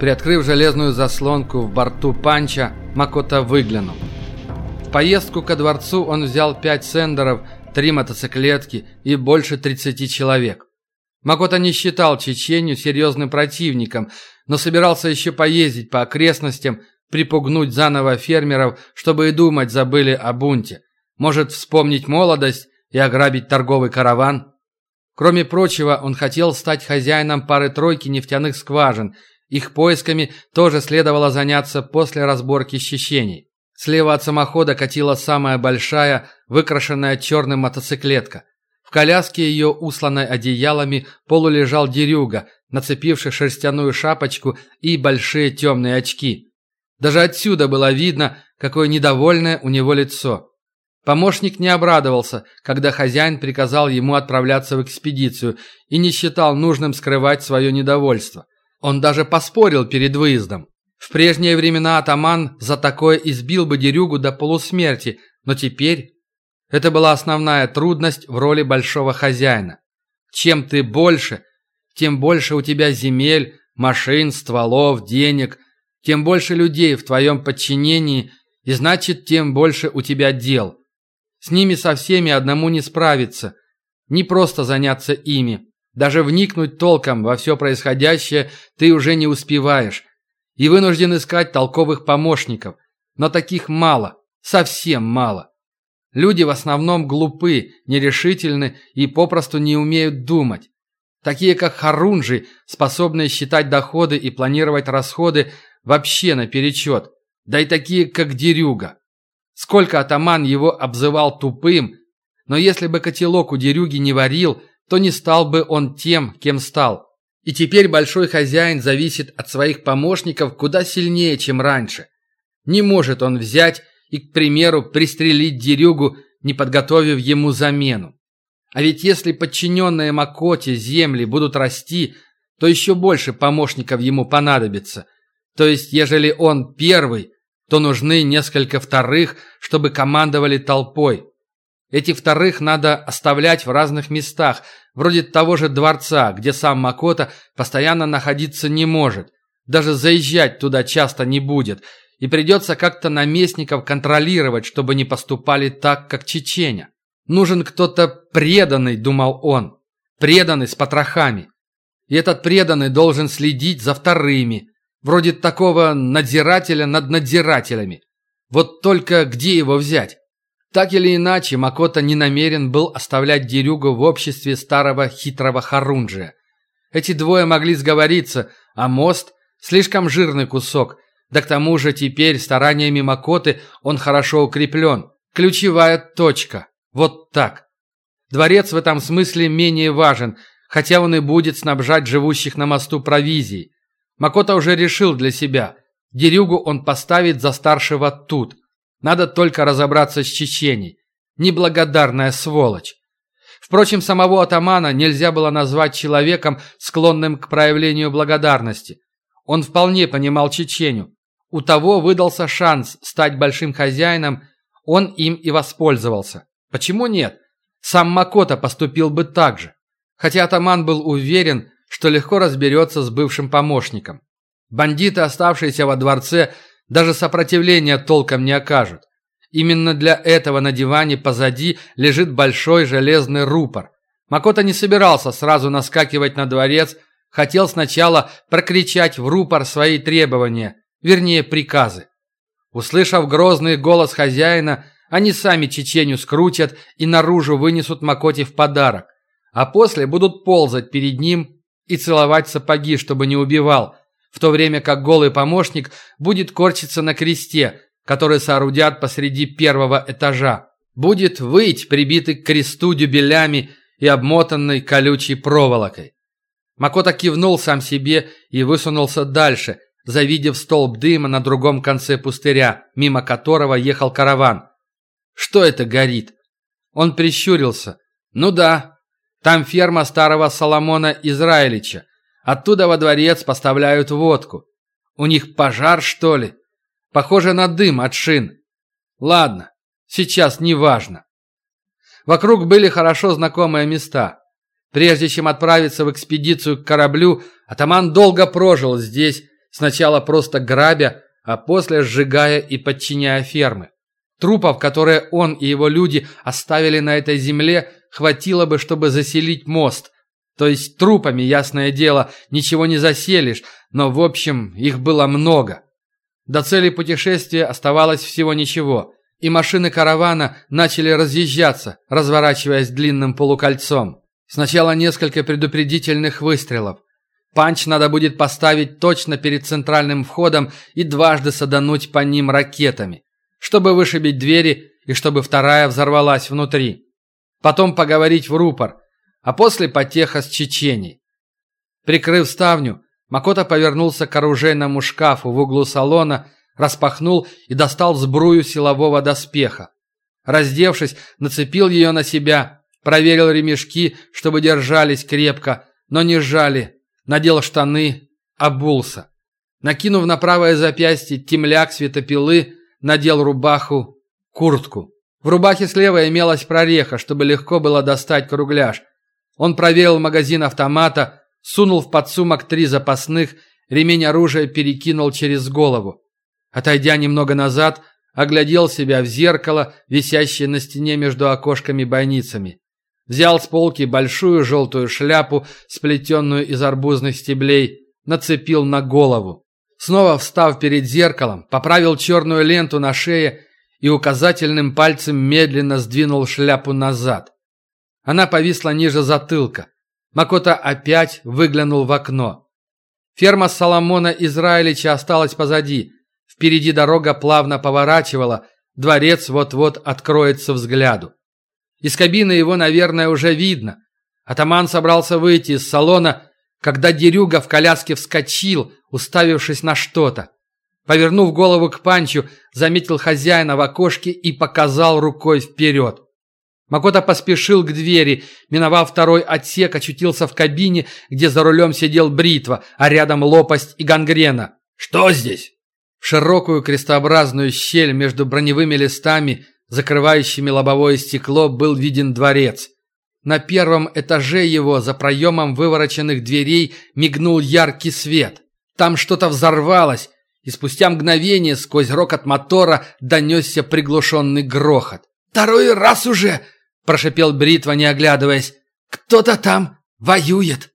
Приоткрыв железную заслонку в борту панча, Макота выглянул. В поездку ко дворцу он взял пять сендеров, три мотоциклетки и больше 30 человек. Макота не считал Чечению серьезным противником, но собирался еще поездить по окрестностям, припугнуть заново фермеров, чтобы и думать забыли о бунте. Может, вспомнить молодость и ограбить торговый караван? Кроме прочего, он хотел стать хозяином пары-тройки нефтяных скважин. Их поисками тоже следовало заняться после разборки щищений. Слева от самохода катила самая большая, выкрашенная черным мотоциклетка. В коляске ее, усланной одеялами, полулежал дерюга, нацепивший шерстяную шапочку и большие темные очки. Даже отсюда было видно, какое недовольное у него лицо. Помощник не обрадовался, когда хозяин приказал ему отправляться в экспедицию и не считал нужным скрывать свое недовольство. Он даже поспорил перед выездом. В прежние времена атаман за такое избил бы дерюгу до полусмерти, но теперь это была основная трудность в роли большого хозяина. Чем ты больше, тем больше у тебя земель, машин, стволов, денег, тем больше людей в твоем подчинении, и значит, тем больше у тебя дел. С ними со всеми одному не справиться, не просто заняться ими. Даже вникнуть толком во все происходящее ты уже не успеваешь. И вынужден искать толковых помощников. Но таких мало, совсем мало. Люди в основном глупы, нерешительны и попросту не умеют думать. Такие как Харунжи, способные считать доходы и планировать расходы вообще наперечет. Да и такие как Дерюга. Сколько атаман его обзывал тупым, но если бы котелок у Дерюги не варил, то не стал бы он тем, кем стал. И теперь большой хозяин зависит от своих помощников куда сильнее, чем раньше. Не может он взять и, к примеру, пристрелить дерюгу, не подготовив ему замену. А ведь если подчиненные Макоте земли будут расти, то еще больше помощников ему понадобится. То есть, ежели он первый, то нужны несколько вторых, чтобы командовали толпой. Эти вторых надо оставлять в разных местах, вроде того же дворца, где сам Макота постоянно находиться не может. Даже заезжать туда часто не будет – и придется как-то наместников контролировать, чтобы не поступали так, как Чеченя. Нужен кто-то преданный, думал он, преданный с потрохами. И этот преданный должен следить за вторыми, вроде такого надзирателя над надзирателями. Вот только где его взять? Так или иначе, Макота не намерен был оставлять Дерюгу в обществе старого хитрого Харунжия. Эти двое могли сговориться, а мост – слишком жирный кусок – да к тому же теперь стараниями Макоты он хорошо укреплен. Ключевая точка. Вот так. Дворец в этом смысле менее важен, хотя он и будет снабжать живущих на мосту провизией. Макота уже решил для себя. Дерюгу он поставит за старшего тут. Надо только разобраться с Чеченей. Неблагодарная сволочь. Впрочем, самого атамана нельзя было назвать человеком, склонным к проявлению благодарности. Он вполне понимал Чеченю. У того выдался шанс стать большим хозяином, он им и воспользовался. Почему нет? Сам Макота поступил бы так же. Хотя атаман был уверен, что легко разберется с бывшим помощником. Бандиты, оставшиеся во дворце, даже сопротивления толком не окажут. Именно для этого на диване позади лежит большой железный рупор. Макота не собирался сразу наскакивать на дворец, хотел сначала прокричать в рупор свои требования, вернее приказы. Услышав грозный голос хозяина, они сами чеченю скрутят и наружу вынесут Макоте в подарок, а после будут ползать перед ним и целовать сапоги, чтобы не убивал, в то время как голый помощник будет корчиться на кресте, который соорудят посреди первого этажа. Будет выть, прибитый к кресту дюбелями и обмотанный колючей проволокой. Макота кивнул сам себе и высунулся дальше – завидев столб дыма на другом конце пустыря, мимо которого ехал караван. Что это горит? Он прищурился. Ну да, там ферма старого Соломона Израилича. Оттуда во дворец поставляют водку. У них пожар, что ли? Похоже на дым от шин. Ладно, сейчас не важно. Вокруг были хорошо знакомые места. Прежде чем отправиться в экспедицию к кораблю, атаман долго прожил здесь, сначала просто грабя, а после сжигая и подчиняя фермы. Трупов, которые он и его люди оставили на этой земле, хватило бы, чтобы заселить мост. То есть трупами, ясное дело, ничего не заселишь, но в общем их было много. До цели путешествия оставалось всего ничего, и машины каравана начали разъезжаться, разворачиваясь длинным полукольцом. Сначала несколько предупредительных выстрелов. Панч надо будет поставить точно перед центральным входом и дважды садануть по ним ракетами чтобы вышибить двери и чтобы вторая взорвалась внутри. Потом поговорить в рупор, а после потеха с Чеченей. Прикрыв ставню, Макота повернулся к оружейному шкафу в углу салона, распахнул и достал сбрую силового доспеха. Раздевшись, нацепил ее на себя, проверил ремешки, чтобы держались крепко, но не сжали, надел штаны, обулся. Накинув на правое запястье темляк светопилы, надел рубаху, куртку. В рубахе слева имелась прореха, чтобы легко было достать кругляш. Он проверил магазин автомата, сунул в подсумок три запасных, ремень оружия перекинул через голову. Отойдя немного назад, оглядел себя в зеркало, висящее на стене между окошками-бойницами. Взял с полки большую желтую шляпу, сплетенную из арбузных стеблей, нацепил на голову. Снова встав перед зеркалом, поправил черную ленту на шее и указательным пальцем медленно сдвинул шляпу назад. Она повисла ниже затылка. Макота опять выглянул в окно. Ферма Соломона Израилевича осталась позади. Впереди дорога плавно поворачивала, дворец вот-вот откроется взгляду. Из кабины его, наверное, уже видно. Атаман собрался выйти из салона, когда Дерюга в коляске вскочил, уставившись на что-то. Повернув голову к Панчу, заметил хозяина в окошке и показал рукой вперед. Макота поспешил к двери, миновав второй отсек, очутился в кабине, где за рулем сидел бритва, а рядом лопасть и гангрена. «Что здесь?» В широкую крестообразную щель между броневыми листами, закрывающими лобовое стекло, был виден дворец. На первом этаже его, за проемом вывороченных дверей, мигнул яркий свет. Там что-то взорвалось, и спустя мгновение сквозь рокот мотора донесся приглушенный грохот. «Второй раз уже!» – прошипел Бритва, не оглядываясь. «Кто-то там воюет!»